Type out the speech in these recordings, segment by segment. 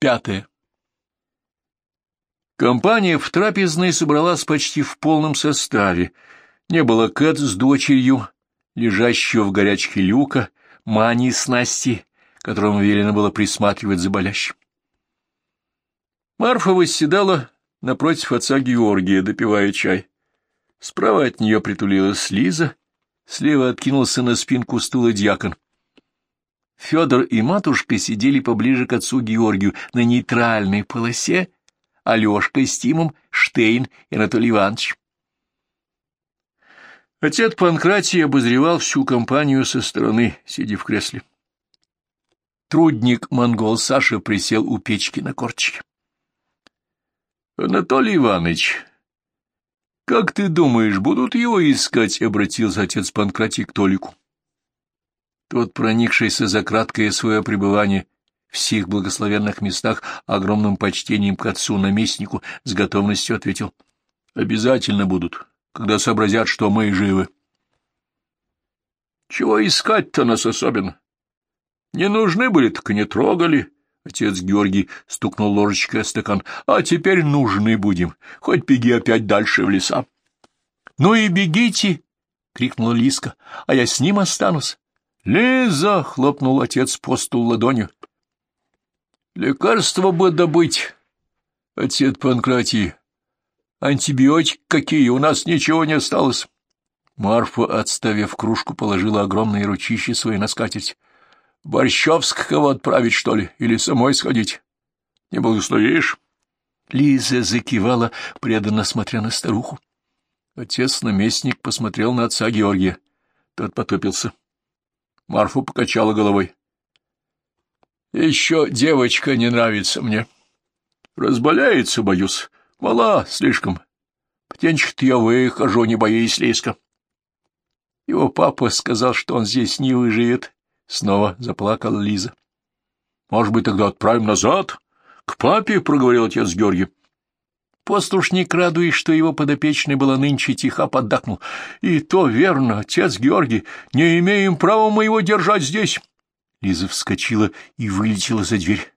Пятое. Компания в трапезной собралась почти в полном составе. Не было Кэт с дочерью, лежащего в горячке люка, Мани с Настей, которому велено было присматривать за болящим. Марфа восседала напротив отца Георгия, допивая чай. Справа от нее притулилась Лиза, слева откинулся на спинку стула дьякон. Федор и матушка сидели поближе к отцу Георгию на нейтральной полосе, Алешка с Тимом, Штейн и Анатолий Иванович. Отец Панкратий обозревал всю компанию со стороны, сидя в кресле. Трудник-монгол Саша присел у печки на корточке. — Анатолий Иванович, как ты думаешь, будут его искать? — обратился отец Панкратий к Толику. Тот, проникшийся за краткое свое пребывание в сих благословенных местах огромным почтением к отцу-наместнику, с готовностью ответил. — Обязательно будут, когда сообразят, что мы живы. — Чего искать-то нас особенно? Не нужны были, так не трогали. Отец Георгий стукнул ложечкой о стакан. — А теперь нужны будем. Хоть беги опять дальше в леса. — Ну и бегите! — крикнула Лиска. — А я с ним останусь. «Лиза!» — хлопнул отец по стул ладонью. «Лекарство бы добыть, отец Панкратий. Антибиотик какие, у нас ничего не осталось». Марфа, отставив кружку, положила огромные ручища свои на скатерть. «Борщевск кого отправить, что ли, или самой сходить? Не благословишь?» Лиза закивала, преданно смотря на старуху. Отец-наместник посмотрел на отца Георгия. Тот потупился. Марфа покачала головой. Еще девочка не нравится мне. Разболяется, боюсь. Мала слишком. Птенчик-то я выхожу, не боюсь лиска. Его папа сказал, что он здесь не выживет. Снова заплакала Лиза. Может быть, тогда отправим назад? К папе, — проговорил отец Георгий. Послушник, радуясь, что его подопечный была нынче, тихо поддакнул. — И то верно, отец Георгий, не имеем права мы его держать здесь. Лиза вскочила и вылетела за дверь.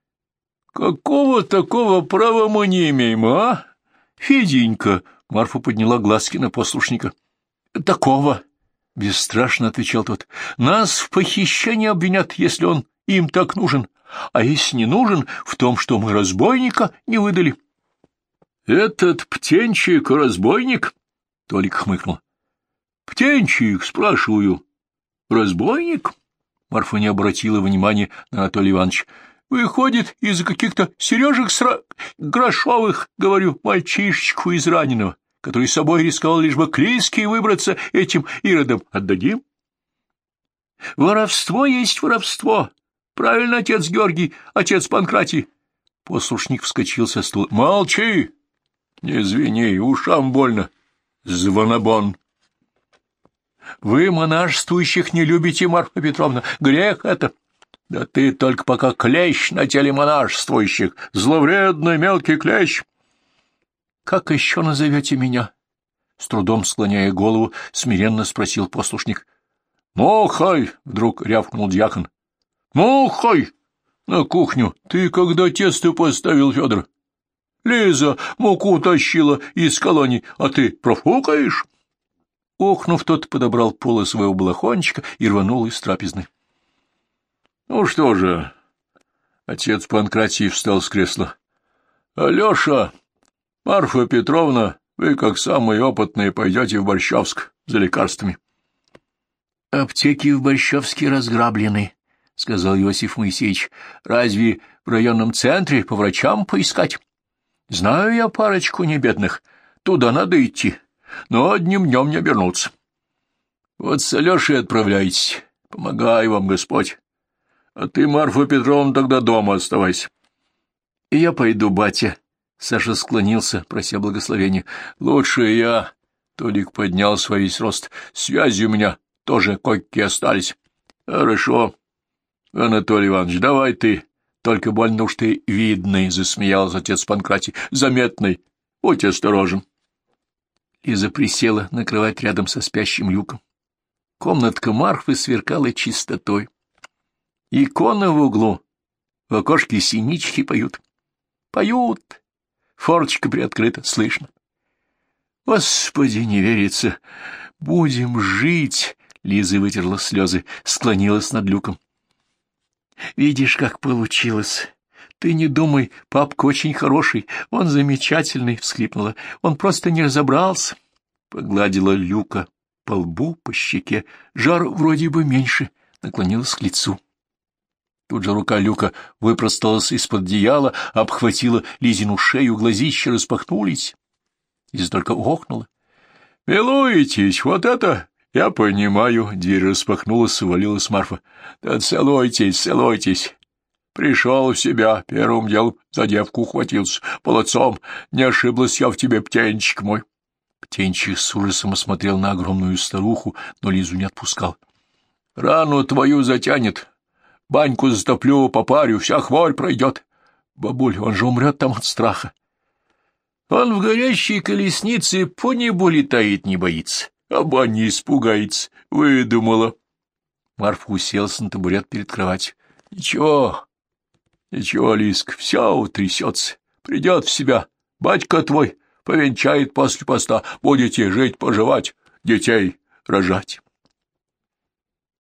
— Какого такого права мы не имеем, а? Феденька! — Марфа подняла глазки на послушника. — Такого! — бесстрашно отвечал тот. — Нас в похищении обвинят, если он им так нужен. А если не нужен, в том, что мы разбойника не выдали. — «Этот птенчик — разбойник?» — Толик хмыкнул. «Птенчик, спрашиваю, разбойник?» Марфа не обратила внимания на Анатолия Ивановича. «Выходит, из-за каких-то сережек сра... грошовых, говорю, мальчишечку из раненого, который собой рисковал лишь бы к Лиске выбраться этим иродом. Отдадим?» «Воровство есть воровство. Правильно, отец Георгий, отец Панкратий». Послушник вскочил со стула. «Молчи!» — Не извини, ушам больно. Звонобон. — Вы монашествующих не любите, Марфа Петровна. Грех это. Да ты только пока клещ на теле монашествующих. Зловредный мелкий клещ. — Как еще назовете меня? С трудом склоняя голову, смиренно спросил послушник. — Мохай! — вдруг рявкнул дьякон. — Мохай! На кухню. Ты когда тесто поставил, Федор? Лиза муку тащила из колонии, а ты профукаешь? Охнув, тот подобрал полы своего балахончика и рванул из трапезной. — Ну что же? Отец Панкратий встал с кресла. — Алеша, Марфа Петровна, вы, как самые опытные, пойдете в Борщевск за лекарствами. — Аптеки в Борщевске разграблены, — сказал Иосиф Моисеевич. — Разве в районном центре по врачам поискать? Знаю я парочку небедных, туда надо идти, но одним днем не обернуться. Вот с Алешей отправляйтесь, помогай вам Господь. А ты, Марфа Петровна, тогда дома оставайся. — И я пойду, батя. Саша склонился, прося благословения. — Лучше я. Толик поднял свой весь рост. Связи у меня тоже кое-какие остались. — Хорошо. Анатолий Иванович, давай ты только больно уж ты видный, — засмеялся отец Панкратий. — Заметный. Будь осторожен. Лиза присела на кровать рядом со спящим люком. Комнатка Марфы сверкала чистотой. Икона в углу В окошке синички поют. Поют. Форточка приоткрыта, слышно. Господи, не верится. Будем жить. Лиза вытерла слезы, склонилась над люком. Видишь, как получилось. Ты не думай, папка очень хороший, он замечательный, — всхлипнула. Он просто не разобрался. Погладила люка по лбу, по щеке. Жар вроде бы меньше, наклонилась к лицу. Тут же рука Люка выпросталась из-под одеяла, обхватила Лизину шею, глазища распахнулись. Лиза только охнула. — Милуетесь, вот это я понимаю. Дверь распахнулась, увалилась Марфа. — Да целуйтесь, целуйтесь. Пришел в себя, первым делом за девку ухватился. Молодцом, не ошиблась я в тебе, птенчик мой. Птенчик с ужасом осмотрел на огромную старуху, но Лизу не отпускал. — Рану твою затянет, Баньку затоплю, попарю, вся хворь пройдет. Бабуль, он же умрет там от страха. Он в горящей колеснице по небу летает, не боится, а бани испугается. Выдумала. Марфа уселся на табурет перед кроватью. Ничего, ничего, Лиск, все утрясется, придет в себя. Батька твой повенчает после поста, будете жить-поживать, детей рожать.